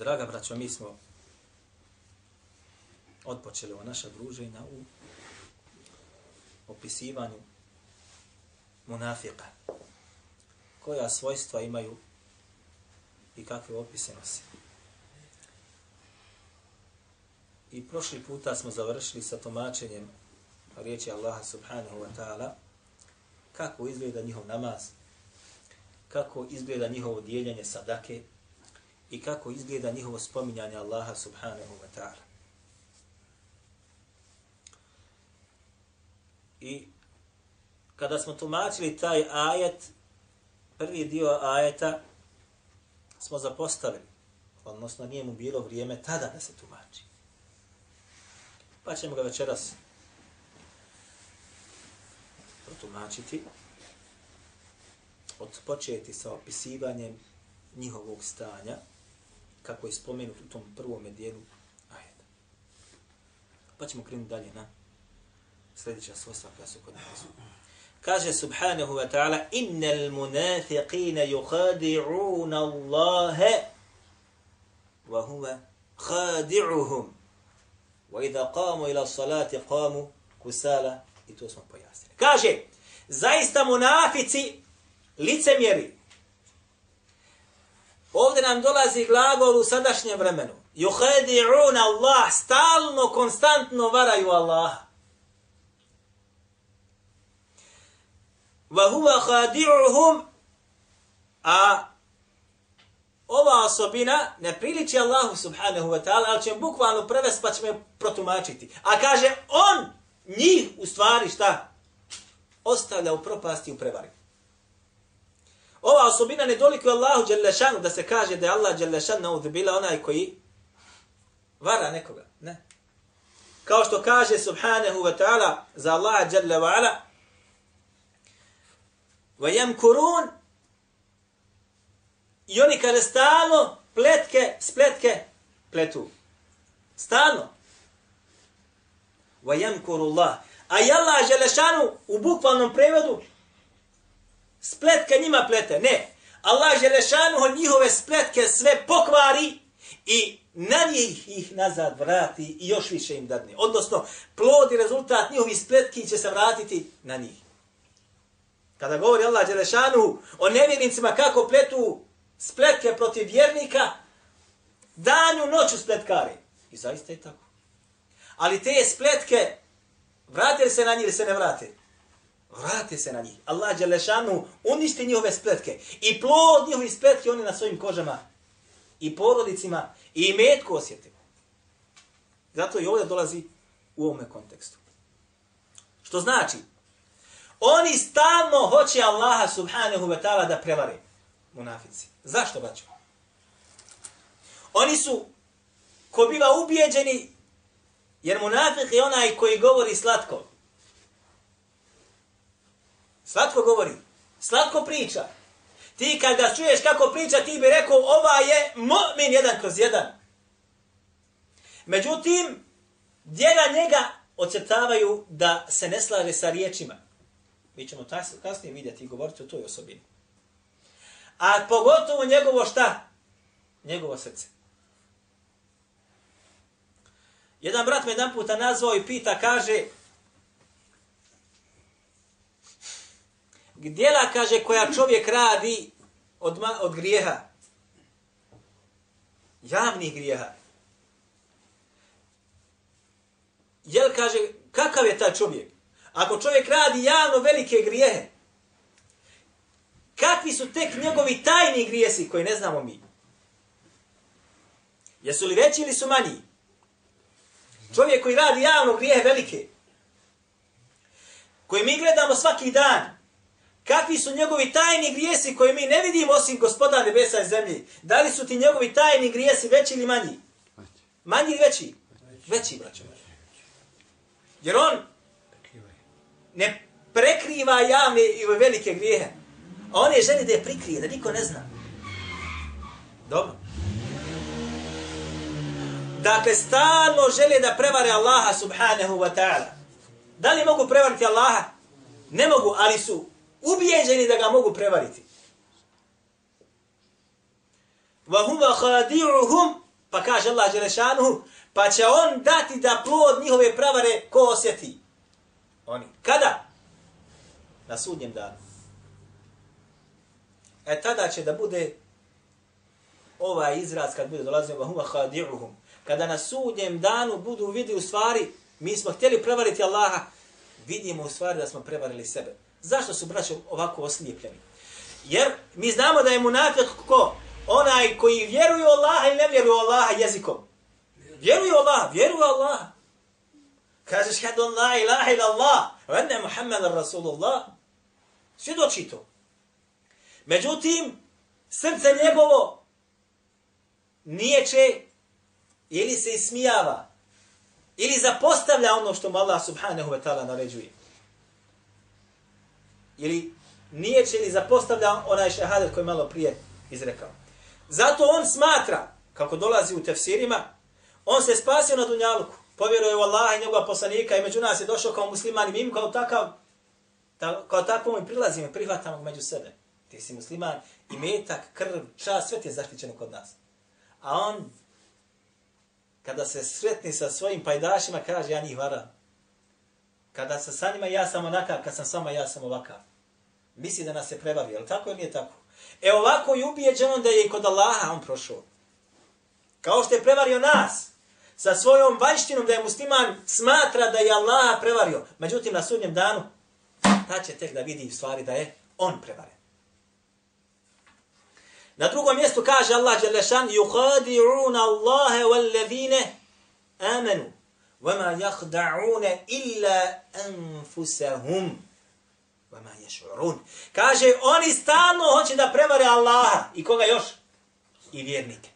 Draga braćo, mi smo odpočeli ova naša druženja u opisivanju munafika. Koja svojstva imaju i kakve opise nosi. I prošli puta smo završili sa tomačenjem riječi Allaha subhanahu wa ta'ala kako izgleda njihov namaz, kako izgleda njihovo dijeljenje sadake i kako izgleda njihovo spominjanje Allaha subhanahu wa ta'ala. I kada smo tumačili taj ajet, prvi dio ajeta smo zapostavili, odnosno nije mu bilo vrijeme tada da se tumači. Pa ćemo ga večeras protumačiti, odpočeti sa opisivanjem njihovog stanja, kako je spomenut u tom prvom dijelu ajeta. Pa ćemo krenuti dalje na sljedeća svojstva koja su kod nas. Kaže subhanahu wa ta'ala innal munafiqina yukhadi'una Allahe wa huwa khadi'uhum wa idha qamu ila salati qamu kusala i to smo pojasnili. Kaže, zaista munafici licemjeri Ovdje nam dolazi glagol u sadašnjem vremenu. Juhedi'un Allah, stalno, konstantno varaju Allaha. Wa huwa khadi'uhum, a ova osobina ne priliči Allahu subhanahu wa ta'ala, ali će bukvalno prevest pa ćemo protumačiti. A kaže, on njih u stvari šta? Ostavlja u propasti u prevari. Ova osobina ne dolikuje Allahu Đelešanu da se kaže da je Allah Đelešan naudhbila onaj koji vara nekoga. Ne. Kao što kaže subhanahu wa ta'ala za Allaha Đelle wa ala وَيَمْكُرُونَ I oni kada stalno pletke, spletke pletu. Stalno. وَيَمْكُرُ اللَّهِ A i Allah Đelešanu u bukvalnom prevodu spletke njima plete. Ne. Allah Želešanuho njihove spletke sve pokvari i na njih ih nazad vrati i još više im dadne. Odnosno, plod i rezultat njihovi spletki će se vratiti na njih. Kada govori Allah Đelešanu o nevjernicima kako pletu spletke protiv vjernika, danju noću spletkari. I zaista je tako. Ali te spletke, vrate se na njih ili se ne vrate? Vrate se na njih. Allah Đelešanu uništi njihove spletke. I plod njihovi spletke oni na svojim kožama. I porodicima. I metku osjetimo. Zato i ovdje dolazi u ovome kontekstu. Što znači? Oni stalno hoće Allaha subhanahu wa ta'ala da prevare munafici. Zašto baću? Oni su ko biva ubijeđeni jer munafik je onaj koji govori slatko. Slatko govori. Slatko priča. Ti kad ga čuješ kako priča, ti bi rekao, ova je mu'min jedan kroz jedan. Međutim, djela njega ocrtavaju da se ne slaže sa riječima. Mi ćemo kasnije vidjeti i govoriti o toj osobini. A pogotovo njegovo šta? Njegovo srce. Jedan brat me jedan puta nazvao i pita, kaže, Gdjela, kaže, koja čovjek radi od, od grijeha. Javnih grijeha. Jel, kaže, kakav je taj čovjek? Ako čovjek radi javno velike grijehe, kakvi su tek njegovi tajni grijesi koji ne znamo mi? Jesu li veći ili su manji? Čovjek koji radi javno grijehe velike, koji mi gledamo svaki dan, Kakvi su njegovi tajni grijesi koje mi ne vidimo osim gospoda nebesa i zemlje? Da li su ti njegovi tajni grijesi veći ili manji? Manji ili veći? Veći, braćo. Jer on ne prekriva javne i velike grijehe. A on je želi da je prikrije, da niko ne zna. Dobro. Dakle, stalno žele da prevare Allaha subhanahu wa ta'ala. Da li mogu prevariti Allaha? Ne mogu, ali su ubijeđeni da ga mogu prevariti. وَهُمَ خَادِعُهُمْ Pa kaže Allah Đelešanuhu, pa će on dati da plod njihove pravare ko osjeti. Oni. Kada? Na sudnjem danu. E tada će da bude ovaj izraz kad bude dolazio وَهُمَ خَادِعُهُمْ Kada na sudnjem danu budu vidi u stvari, mi smo htjeli prevariti Allaha, vidimo u stvari da smo prevarili sebe. Zašto su braće ovako oslijepljeni? Jer mi znamo da je munafik ko? Onaj koji vjeruje u Allaha i ne vjeruje u Allaha jezikom. Vjeruje u Allaha, vjeruje u Allaha. Kaže šhadu la ilaha ila Allah, wa anna Muhammadan Rasulullah. Svjedoči to. Međutim, srce njegovo niječe ili se ismijava ili zapostavlja ono što mu Allah subhanahu wa ta'ala naređuje. Ili nije će ili zapostavlja onaj šehadet koji malo prije izrekao. Zato on smatra, kako dolazi u tefsirima, on se spasio na dunjaluku, povjeruje u Allaha i njegova poslanika i među nas je došao kao musliman i mi im kao takav, ta, kao takvom i prilazimo i prihvatamo među sebe. Ti si musliman i metak, krv, čas, sve ti je zaštićeno kod nas. A on, kada se sretni sa svojim pajdašima, kaže ja njih varam. Kada sam sa njima ja sam onakav, kad sam sama ja sam ovakav. Misli da nas se prebavi, ali tako ili nije tako? E ovako je ubijeđeno da je i kod Allaha on prošao. Kao što je prevario nas, sa svojom vanjštinom da je musliman smatra da je Allah prevario. Međutim, na sudnjem danu, ta će tek da vidi u stvari da je on prevario. Na drugom mjestu kaže Allah Đelešan يُخَادِعُونَ اللَّهَ وَالَّذِينَ آمَنُوا وَمَا يَخْدَعُونَ إِلَّا أَنفُسَهُمْ Vama je šurun. Kaže, oni stalno hoće da prevare Allaha. I koga još? I vjernike.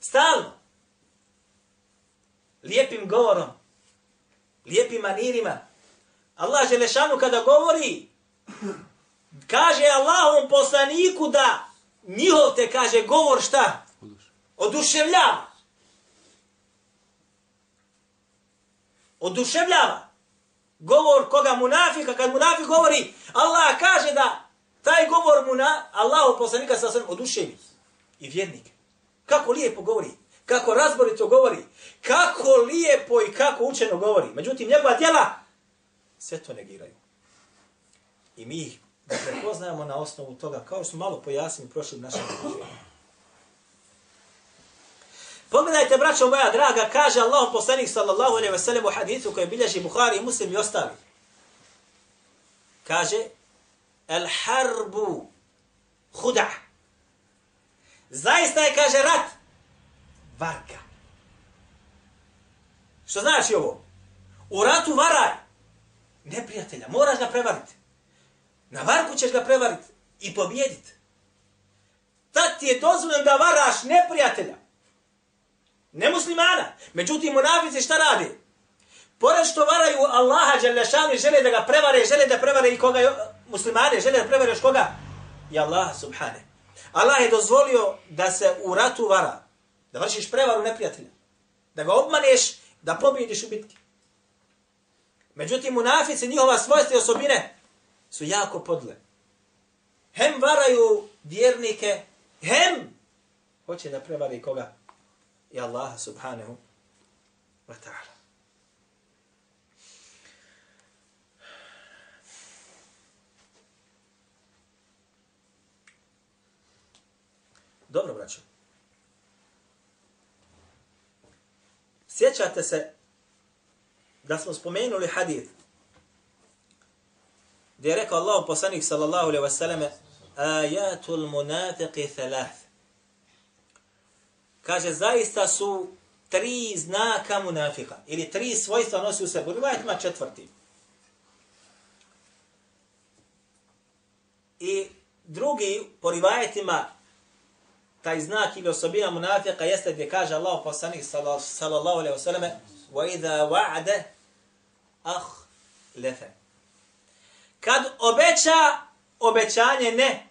Stalno. Lijepim govorom. Lijepim manirima. Allah Želešanu kada govori, kaže Allahom poslaniku da njihov te kaže govor šta? Oduševljava. Oduševljava. Govor koga munafika, kad munafik govori, Allah kaže da taj govor mu na Allahu poslanika sa svem oduševi. I vjernik. Kako lijepo govori. Kako razborito govori. Kako lijepo i kako učeno govori. Međutim, njegova djela sve to negiraju. I mi ih dakle, prepoznajemo na osnovu toga, kao što smo malo pojasnili prošlim našim družima. Pogledajte, braćo moja draga, kaže Allah poslanik sallallahu alaihi ve sellem u hadithu koji bilježi Buhari i Muslim i ostali. Kaže, el harbu huda. Zaista je, kaže, rat varka. Što znači ovo? U ratu varaj neprijatelja, moraš ga prevariti. Na varku ćeš ga prevariti i pobijediti. Tad ti je dozvoljeno da varaš neprijatelja. Ne muslimana. Međutim, munafici šta radi? Pored što varaju Allaha Đalešanu i žele da ga prevare, žele da prevare i koga muslimane, žele da prevare još koga? I Allaha subhane. Allah je dozvolio da se u ratu vara. Da vršiš prevaru neprijatelja. Da ga obmaneš, da pobjediš u bitki. Međutim, munafici, njihova svojstva i osobine, su jako podle. Hem varaju vjernike, hem hoće da prevari koga? I Allah subhanahu wa ta'ala. Dobro, braćo. Sjećate se da smo spomenuli hadith gdje je rekao Allah poslanik sallallahu alaihi wasallam ajatul munafiqi thalath Kaže, zaista su tri znaka munafika, ili tri svojstva nosi u sebi. Rivajetima četvrti. I drugi, po rivajetima, taj znak ili osobina munafika jeste gdje kaže Allah poslanik sallallahu alaihi wasallam وَإِذَا وَعْدَ أَخْ لَفَ Kad obeća, obećanje ne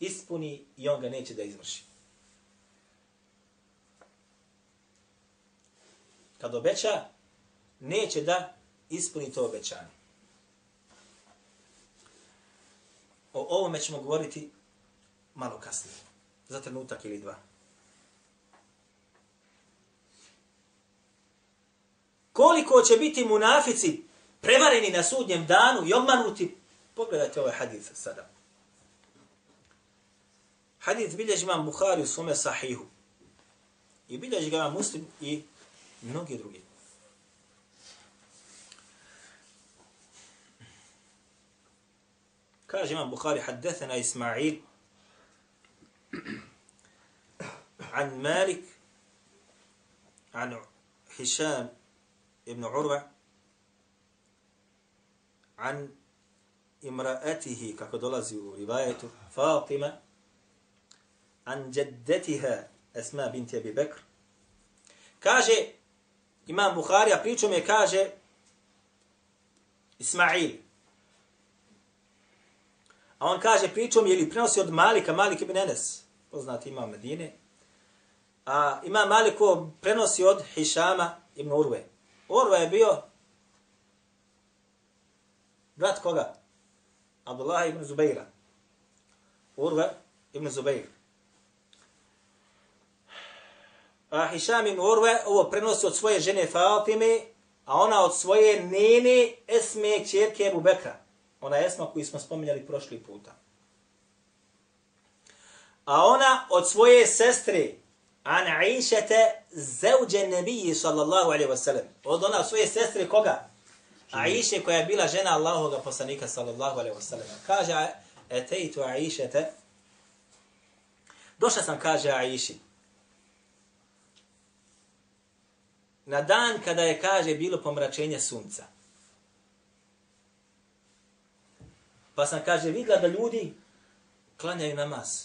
ispuni i on ga neće da izvrši. Kad obeća, neće da ispuni to obećanje. O ovome ćemo govoriti malo kasnije. Za trenutak ili dva. Koliko će biti munafici prevareni na sudnjem danu i obmanuti, pogledajte ovaj hadith sada. Hadith bilježi imam Bukhari u svome sahihu. I bilježi ga muslim i mnogi drugi. Kaže imam Bukhari, haddethena Ismail عن مالك عن هشام ابن عروة عن امرأته u rivajetu Fatima عن جدتها Esma binti Abi Bekr kaže Imam Buharija a pričom je kaže Ismail a on kaže pričom je li prenosi od Malika Malik ibn Enes poznati imam Medine a ima Maliko prenosi od Hišama ibn Urve Urve je bio brat koga? Abdullah ibn Zubeira. Urve ibn Zubeir. A Hišam ibn Urve ovo prenosi od svoje žene Fatime, a ona od svoje nene Esme čerke Ebu Bekra. Ona Esma koju smo spominjali prošli puta. A ona od svoje sestre an Aishete zauđe nebiji sallallahu alaihi wa sallam. Od ona svoje sestre koga? Aisha koja je bila žena Allahoga poslanika sallallahu alaihi wa sallam. Kaže, etejtu Aishete. Došla sam, kaže Aishi. Na dan kada je, kaže, bilo pomračenje sunca. Pa sam, kaže, vidla da ljudi klanjaju namaz.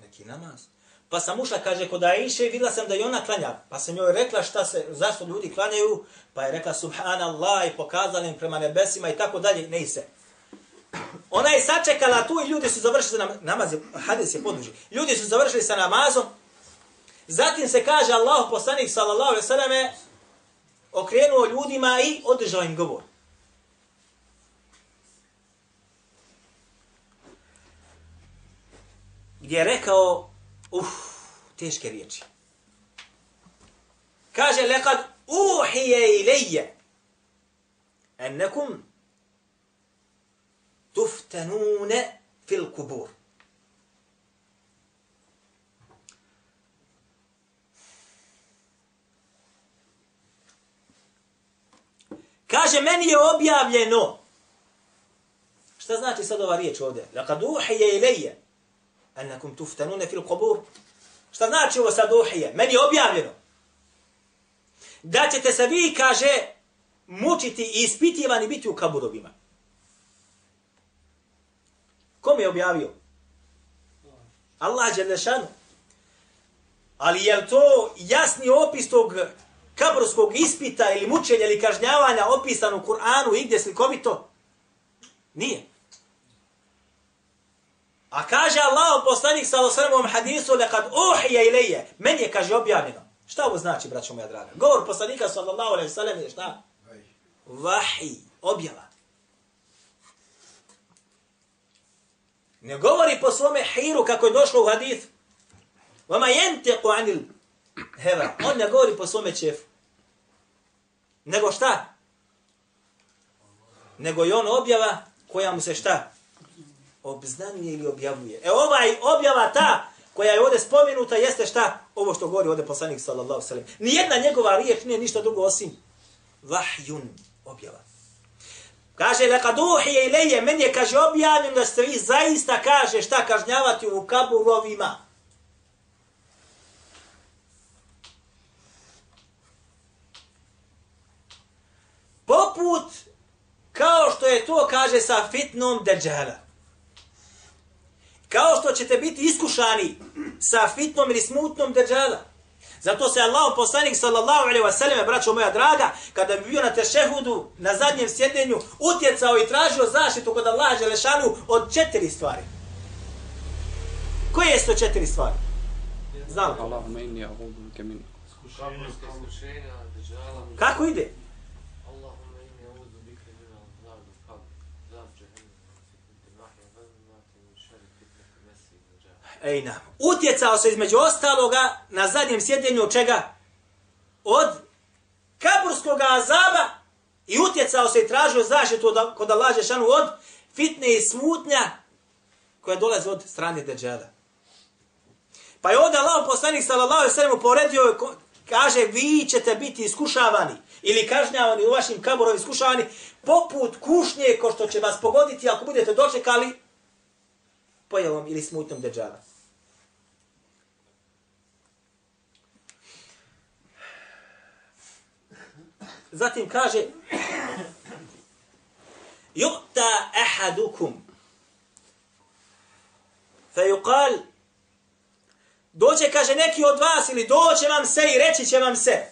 Neki namaz. Pa sam ušla, kaže, kod Aisha i videla sam da i ona klanja. Pa sam joj rekla šta se, zašto ljudi klanjaju. Pa je rekla subhanallah i pokazala im prema nebesima i tako dalje. Ne se. Ona je sačekala tu i ljudi su završili sa namaz. Hadis je poduži. Ljudi su završili sa namazom. Zatim se kaže Allah poslanik sallallahu alaihi selleme okrenuo ljudima i održao im govor. Gdje je rekao Uf, teške riječi. Kaže, lekad uhije ilije ennekum tuftanune fil kubur. Kaže, meni je objavljeno. Šta znači sad ova riječ ovdje? Lekad uhije ilije Anakum tuftanune fil qubur. Šta znači ovo sad uhije? Meni je objavljeno. Da ćete se vi, kaže, mučiti i ispitivani biti u kaburovima. Kom je objavio? Allah je. Ali je to jasni opis tog kaburskog ispita ili mučenja ili kažnjavanja opisan u Kur'anu i gdje slikovito? Nije. A kaže Allah poslanik sa osrmom hadisu lekad uhije ilije. Meni je, kaže, objavljeno. Šta ovo znači, braćo moja draga? Govor poslanika sallallahu alaihi sallam je šta? Vahi. Objava. Ne govori po svome hiru kako je došlo u hadith. Vama jente anil heva. On ne govori po svome čefu. Nego šta? Nego je on objava koja mu se šta? obznanjuje ili objavljuje. E ovaj objava ta koja je ovdje spomenuta jeste šta? Ovo što govori ovdje poslanik sallallahu sallam. Nijedna njegova riječ nije ništa drugo osim vahjun objava. Kaže, leka duhije ileje, meni je, kaže, objavljeno da ste vi zaista, kaže, šta kažnjavati u kaburovima. Poput, kao što je to, kaže, sa fitnom deđala. Kao što ćete biti iskušani sa fitnom ili smutnom deđala. Zato se Allah poslanik sallallahu alejhi ve selleme braćo moja draga kada bi bio na tešehudu na zadnjem sjedenju utjecao i tražio zaštitu kod Allaha dželešanu od četiri stvari. Koje su to četiri stvari? Znam. Allahumma inni a'udhu bika min Kaburska iskušenja, deđala, Kako ide? Ejna. Utjecao se između ostaloga na zadnjem sjedenju od čega? Od kaburskog azaba i utjecao se i tražio zaštitu od, kod Allah Žešanu od fitne i smutnja koja dolaze od strane Deđela. Pa je ovdje Allah poslanik sallallahu alaihi sallam uporedio kaže vi ćete biti iskušavani ili kažnjavani u vašim kaburovim iskušavani poput kušnje ko što će vas pogoditi ako budete dočekali pojavom ili smutnom Deđala. Zatim kaže Yukta ahadukum fa Doće, kaže, neki od vas ili doće vam se i reći će vam se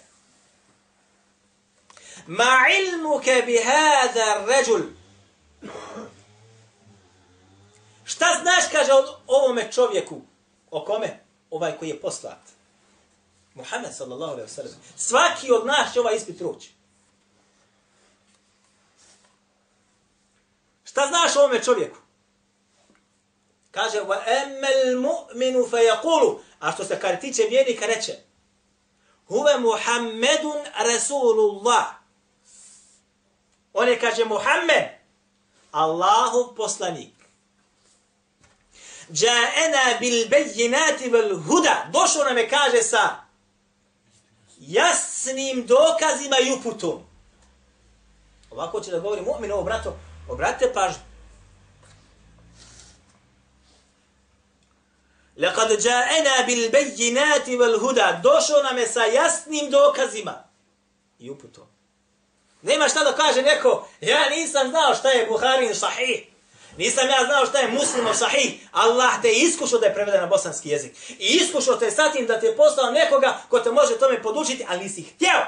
Ma ilmuke bi hada ređul Šta znaš, kaže, on, ovome čovjeku? O kome? Ovaj koji je poslat. Muhammed sallallahu alaihi wa sallam. Svaki od nas će ovaj ispit proći. Šta znaš o ovome čovjeku? Kaže, wa emmel mu'minu fe yakulu. A što se kar tiče vjernika reče, huve Muhammedun Rasulullah. On je, kaže, Muhammed, Allahov poslanik. Ja'ena bil bejinati vel huda. Došao nam je, kaže, sa jasnim dokazima i uputom. Ovako će da govori mu'min ovo, brato, obratite pažnju. Lekad ja'ena bil bejinati vel huda. Došao nam je sa jasnim dokazima i uputom. Nema šta da kaže neko, ja nisam znao šta je Buharin sahih. Nisam ja znao šta je muslimov sahih. Allah te iskušao da je preveden na bosanski jezik. I iskušao te sa tim da ti je poslao nekoga ko te može tome podučiti, ali nisi htjeo.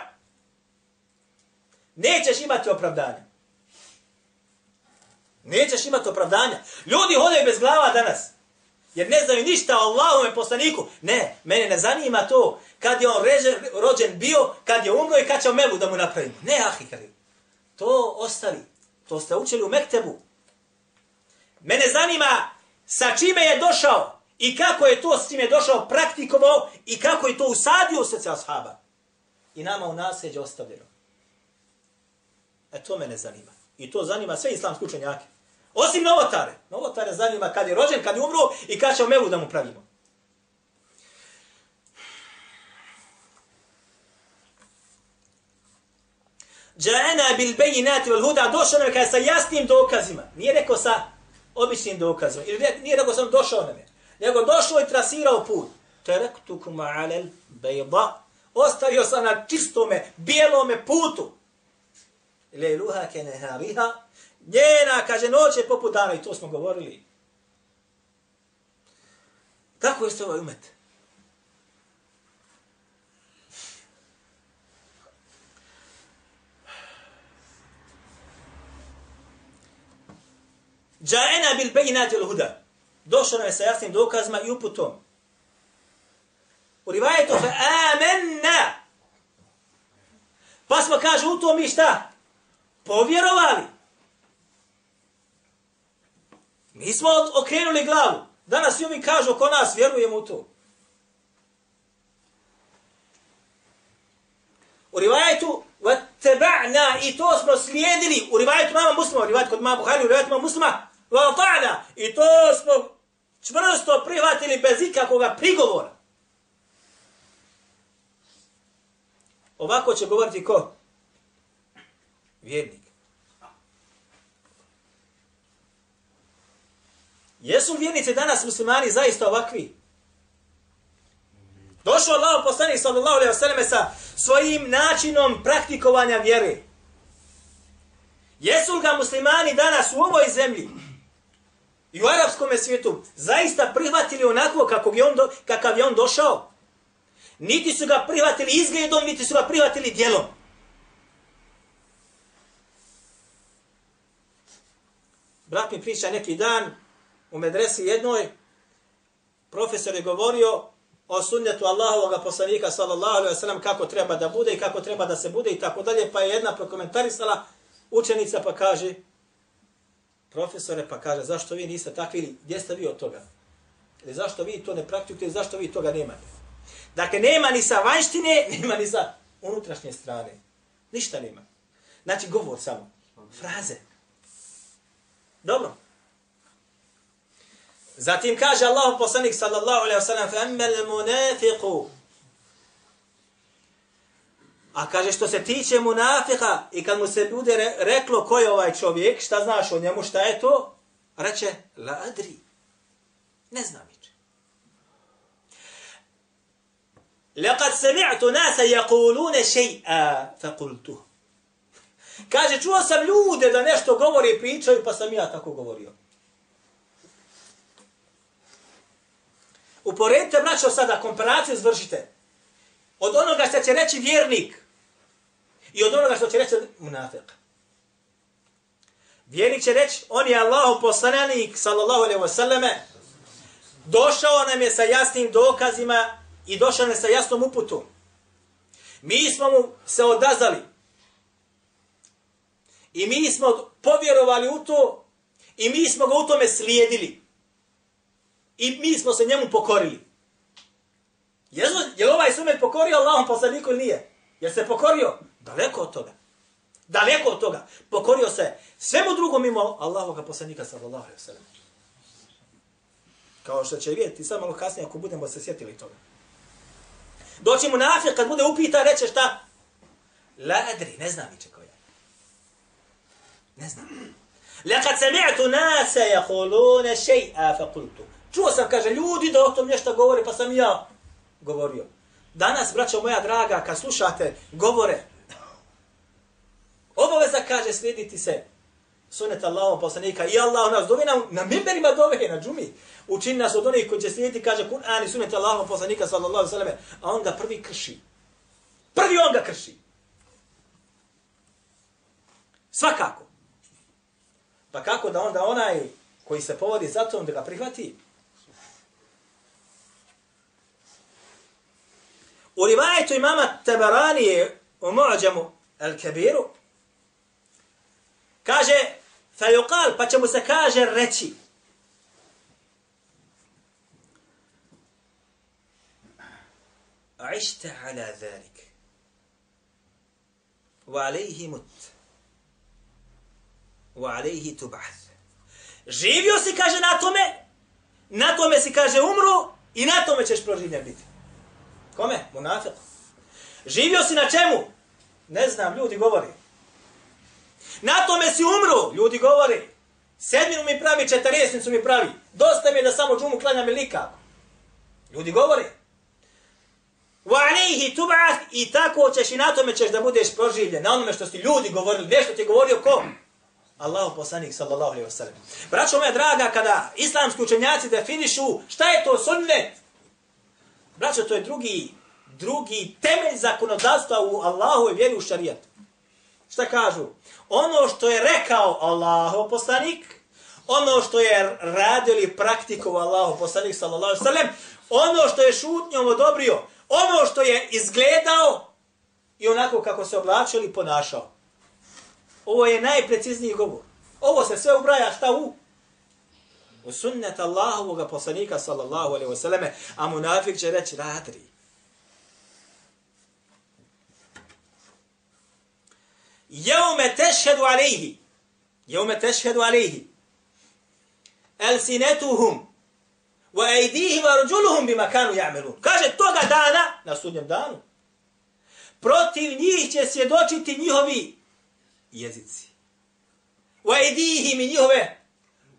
Nećeš imati opravdanje. Nećeš imati opravdanja. Ljudi hodaju bez glava danas. Jer ne znaju ništa o Allahome poslaniku. Ne, mene ne zanima to kad je on reže, rođen bio, kad je umro i kad će melu da mu napravimo. Ne, ahi. To ostavi. To ste učili u Mektebu. Mene zanima sa čime je došao i kako je to s čime je došao praktikovao i kako je to usadio u srce ashaba. I nama u nasljeđe ostavljeno. E to mene zanima. I to zanima sve islamske učenjake. Osim novotare. Novotare zanima kad je rođen, kad je umro i kad će melu da mu pravimo. Ja'ana bil bayinati wal huda došao nam je kada sa jasnim dokazima. Nije rekao sa običnim dokazima. Ili nije rekao sam došao na me, Nego došao i trasirao put. Taraktukum alel al bayda. Ostavio sam na čistome, bijelome putu. Lejluha ke nehariha. Njena, kaže, noć je poput dana i to smo govorili. Kako jeste ovaj umet? Ja'ena bil bejinati il huda. Došao nam je sa jasnim dokazima i uputom. U rivajetu fe amenna. Pa smo kaže u to mi šta? Povjerovali. Mi smo okrenuli glavu. Danas i ovi kažu oko nas, vjerujemo u to. U rivajetu وَتَّبَعْنَا i to smo slijedili. U rivajetu mama muslima, u rivajetu kod mama Buhari, u rivajetu mama muslima, وَتَعْنَا i to smo čvrsto prihvatili bez ikakvoga prigovora. Ovako će govoriti ko? Vjernik. Jesu li vjernici danas muslimani zaista ovakvi? Došao Allah poslanik sallallahu alejhi ve selleme sa svojim načinom praktikovanja vjere. Jesu li ga muslimani danas u ovoj zemlji I u arapskom svijetu zaista prihvatili onako kako je on do, kakav je on došao. Niti su ga prihvatili izgledom, niti su ga prihvatili djelom. Brat mi priča neki dan u medresi jednoj, profesor je govorio o sunnetu Allahovog poslanika sallallahu alejhi ve sellem kako treba da bude i kako treba da se bude i tako dalje, pa je jedna prokomentarisala učenica pa kaže profesore pa kaže zašto vi niste takvi, gdje ste vi od toga? Ili zašto vi to ne praktikujete, zašto vi toga nemate? Dakle, nema ni sa vanštine, nema ni sa unutrašnje strane. Ništa nema. Znači, govor samo. Fraze. Dobro. Zatim kaže Allah poslanik sallallahu alaihi wa sallam فَأَمَّا الْمُنَافِقُ A kaže što se tiče munafika i kad mu se bude re, reklo ko je ovaj čovjek, šta znaš o njemu, šta je to? Reče, la adri. Ne znam ič. Lekad sami'tu nasa jakulune še'a, fa kultu. Kaže, čuo sam ljude da nešto govori i pričaju, pa sam ja tako govorio. Uporedite, braćo, sada, komparaciju zvršite. Od onoga što će reći vjernik, i od onoga što će reći munafik. Vjernik će reći, on je Allahu poslanik, sallallahu alaihi wasallame, došao nam je sa jasnim dokazima i došao nam je sa jasnom uputom. Mi smo mu se odazali. I mi smo povjerovali u to i mi smo ga u tome slijedili. I mi smo se njemu pokorili. Je, je ovaj sumet pokorio Allahom poslaniku ili nije? Je se pokorio? Daleko od toga. Daleko od toga. Pokorio se svemu drugom mimo Allahoga poslanika sallallahu alaihi sallam. Kao što će vidjeti sad malo kasnije ako budemo se sjetili toga. Doći mu nafir kad bude upita reće šta? La adri, ne znam niče koja. Ne znam. Lekad sami'tu nase jakulune še'a fa kultu. Čuo sam, kaže, ljudi da o tom nešto govore, pa sam ja govorio. Danas, braćo moja draga, kad slušate govore, obaveza kaže slijediti se sunet Allahom poslanika i Allah nas dove na, na mimberima dove na džumi. Učini nas od onih koji će slijediti, kaže Kur'an i sunet Allahom poslanika sallallahu sallam, a on ga prvi krši. Prvi on ga krši. Svakako. Pa kako da onda onaj koji se povodi za to, da ga prihvati? U rivajetu imama Tabaranije u Mu'ađamu Al-Kabiru kaže Fajukal, pa će mu se kaže reći عشت على ذلك وعليه مت وعليه تبعث živio si kaže na tome na tome si kaže umru i na tome ćeš proživljen biti Kome? Munafik. Živio si na čemu? Ne znam, ljudi govori. Na tome si umro, ljudi govore. Sedminu mi pravi, četiresnicu mi pravi. Dosta mi je da samo džumu klanjam i likako. Ljudi govore. Wa alayhi tub'ath i tako ćeš i na tome ćeš da budeš proživljen. Na onome što ti ljudi govorili, nešto ti je govorio ko? Allahu poslanik sallallahu alejhi ve sellem. Braćo moja draga, kada islamski učenjaci definišu šta je to sunnet, Braćo, to je drugi, drugi temelj zakonodavstva u Allahu i vjeri u šarijatu. Šta kažu? Ono što je rekao Allahov poslanik, ono što je radio ili praktikovao Allahov poslanik sallallahu alejhi ve sellem, ono što je šutnjom odobrio, ono što je izgledao i onako kako se oblačio ili ponašao. Ovo je najprecizniji govor. Ovo se sve ubraja šta u u sunnet Allahovog poslanika sallallahu alaihi wasallam, a munafik će reći radri. Jeume tešhedu alejhi. jeume tešhedu alaihi, elsinetuhum, wa aydihim wa rjuluhum bima kanu ya'malun. Kaže toga dana na sudnjem danu. Protiv njih će svjedočiti njihovi jezici. Wa aydihim i njihove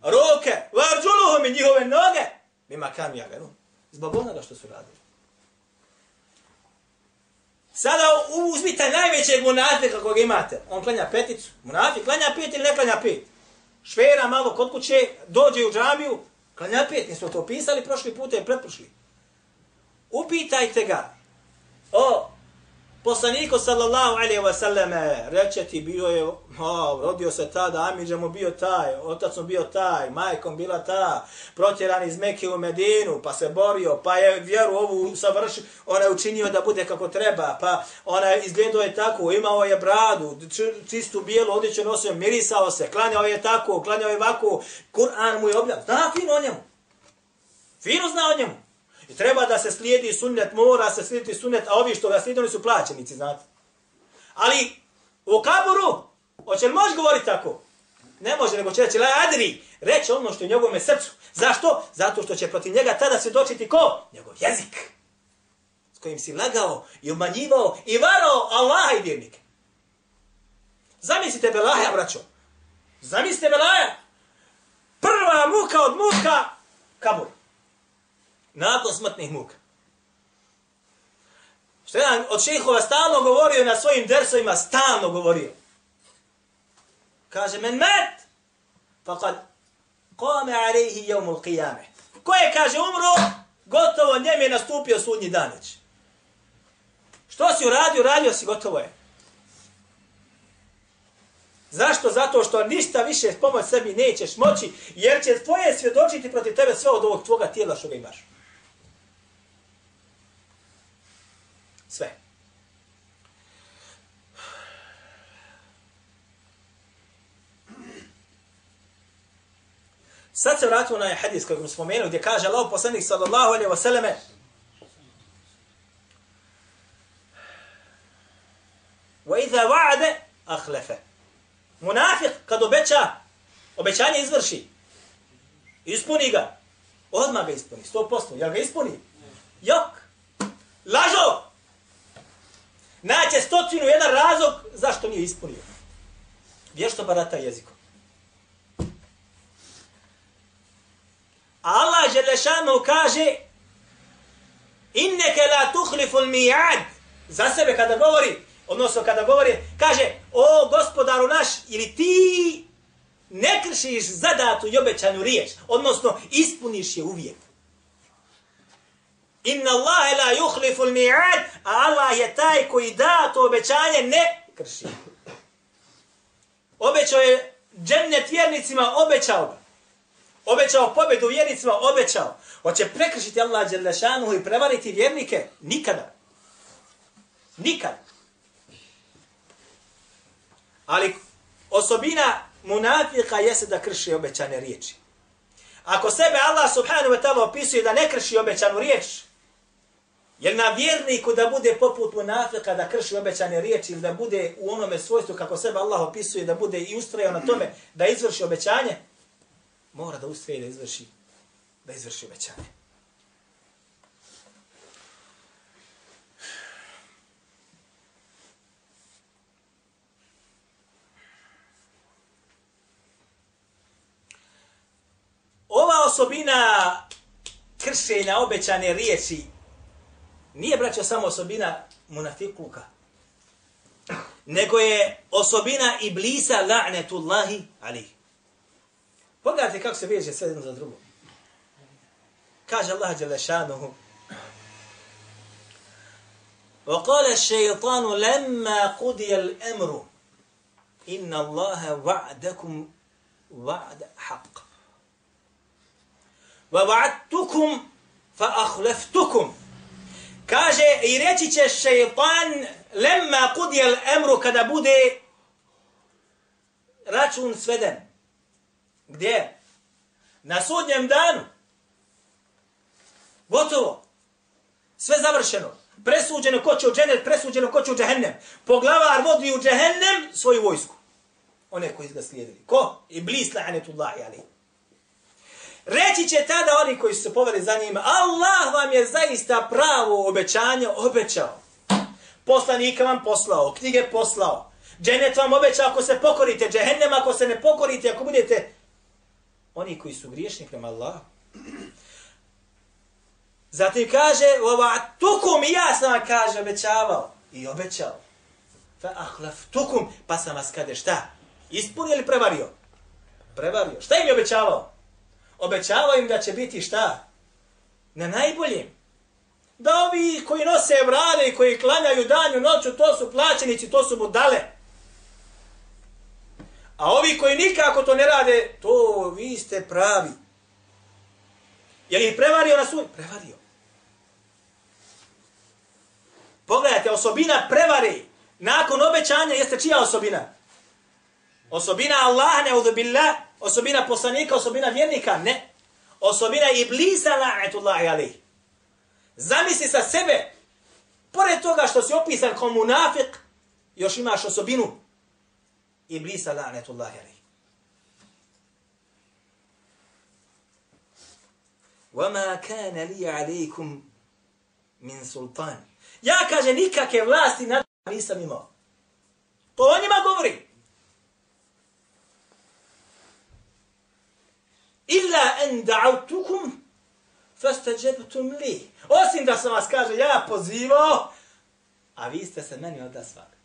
ruke, varđuluhum i njihove noge, Bima kanu ja'melun. zbog onoga što su radili. Sada uzmite najvećeg munafika kog imate. On klanja peticu. Munafik klanja pet ili ne klanja pet? švera malo kod kuće, dođe u džamiju, klanja pet, nismo to pisali prošli puta i pretprošli. Upitajte ga, o, poslaniku sallallahu alaihi wa sallame, reće ti bio je, o, rodio se tada, Amidža mu bio taj, otac mu bio taj, majkom bila ta, protjeran iz Mekke u Medinu, pa se borio, pa je vjeru ovu savršio, ona je učinio da bude kako treba, pa ona je izgledao je tako, imao je bradu, čistu bijelu odjeću nosio, mirisao se, klanjao je tako, klanjao je ovako, Kur'an mu je objavio, zna fino o njemu, fino zna o njemu. I treba da se slijedi sunnet, mora se slijediti sunnet, a ovi što ga slijedi, oni su plaćenici, znate. Ali u kaburu, hoće li moći govoriti tako? Ne može, nego će reći, la adri, reći ono što je u njegovome srcu. Zašto? Zato što će protiv njega tada svjedočiti ko? Njegov jezik. S kojim si lagao i umanjivao i varao Allaha i vjernike. Zamislite Belaja, braćo. Zamislite Belaja. Prva muka od muka, kabur. Nakon smrtnih muka. Što je jedan od šehova stalno govorio na svojim dersovima, stalno govorio. Kaže, men met, faqad qame alejhi jevmul qiyame. Ko je, kaže, umro, gotovo njem je nastupio sudnji danić. Što si uradio? Radio si, gotovo je. Zašto? Zato što ništa više pomoć sebi nećeš moći, jer će tvoje svjedočiti protiv tebe sve od ovog tvoga tijela što ga imaš. Sve. Sad se vratimo na hadis kojeg smo spomenuli gdje kaže Allah poslanik sallallahu alaihi wa sallame وَإِذَا وَعَدَ أَخْلَفَ Munafik kad obeća, obećanje izvrši. Ispuni ga. Odmah ga ispuni, 100%. Jel ga ispuni? Jok. Lažo. Naće stotinu jedan razlog zašto nije ispunio. Vješto barata jezikom. A Allah Želešanu kaže Inneke la tuhliful mi'ad Za sebe kada govori, odnosno kada govori, kaže O gospodaru naš, ili ti ne kršiš zadatu i obećanu riječ, odnosno ispuniš je uvijek. Inna Allahe la yuhliful mi'ad, a Allah je taj koji da to obećanje ne krši. Obećao je džennet vjernicima, obećao ga. Obećao pobjedu vjernicima, obećao. Hoće prekršiti Allah Đelešanuhu i prevariti vjernike? Nikada. Nikada. Ali osobina munafika jeste da krši obećane riječi. Ako sebe Allah subhanahu wa ta'ala opisuje da ne krši obećanu riječ, jer na vjerniku da bude poput munafika da krši obećane riječi ili da bude u onome svojstvu kako sebe Allah opisuje da bude i ustrajao na tome da izvrši obećanje, mora da ustraje da izvrši da izvrši obećanje. Ova osobina kršenja obećane riječi nije, braćo, samo osobina munafikluka, nego je osobina iblisa la'netullahi alihi. Pogledajte kako se veže sve jedno za drugo. Kaže Allah Đelešanuhu, وقال الشيطان لما قضي الأمر إن الله وعدكم وعد حق ووعدتكم فأخلفتكم Kaže, i reći će šeitan, lemma kudjel emru, kada bude račun sveden. Gdje? Na sudnjem danu. Gotovo. Sve završeno. Presuđeno ko će u džennet, presuđeno ko će u džehennem. Poglavar vodi u džehennem svoju vojsku. One koji ga slijedili. Ko? Iblis la'anetullahi alaihi. Reći će tada oni koji su se poveli za njima, Allah vam je zaista pravo obećanje obećao. Poslanika vam poslao, knjige poslao. Dženet vam obećao ako se pokorite, džehennem ako se ne pokorite, ako budete oni koji su griješni prema Allahu. Zatim kaže, ova tukum i ja sam vam kaže, obećavao. I obećao. Fa ahlaf tukum, pa sam vas kade šta? Ispunio ili prevario? Prevario. Šta im je obećavao? Obećavao im da će biti šta? Na najboljem. Da ovi koji nose vrade i koji klanjaju danju noću, to su plaćenici, to su budale. A ovi koji nikako to ne rade, to vi ste pravi. Je li ih prevario na sud? Prevario. Pogledajte, osobina prevari nakon obećanja jeste čija osobina? Osobina Allah, ne billah, osobina poslanika, osobina vjernika, ne. Osobina iblisa, la'etullahi alih. Zamisli sa sebe, pored toga što si opisan kao munafik, još imaš osobinu iblisa, la'etullahi alih. وَمَا كَانَ لِي عَلَيْكُمْ مِنْ سُلْطَانِ Ja, kaže, nikakve vlasti nad nisam imao. To o njima govori. En da'autukum fastajabtum li. Osim da sam vas, kaže, ja pozivao, a vi ste se meni odazvali.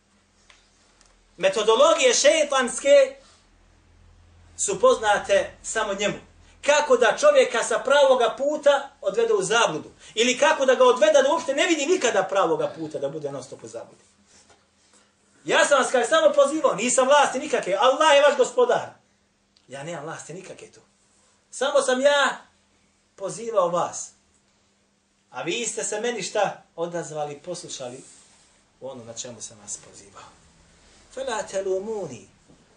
Metodologije šeitanske su poznate samo njemu kako da čovjeka sa pravoga puta odvede u zabludu. Ili kako da ga odvede da uopšte ne vidi nikada pravoga puta da bude non stop u zabludi. Ja sam vas kada samo pozivao, nisam vlasti nikakve, Allah je vaš gospodar. Ja nemam vlasti nikakve tu. Samo sam ja pozivao vas. A vi ste se meni šta odazvali, poslušali ono na čemu sam vas pozivao. Fela telumuni,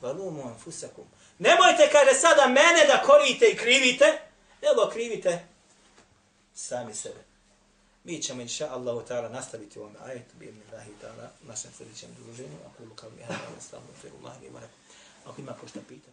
valumu anfusakum. Nemojte, kaže, sada mene da korite i krivite, nego krivite sami sebe. Mi ćemo, inša Allahu ta'ala, nastaviti u ovom ajetu, bi ibn Allahi ta'ala, našem sljedećem druženju, ako lukav mi hada, Ako ima ko šta pita.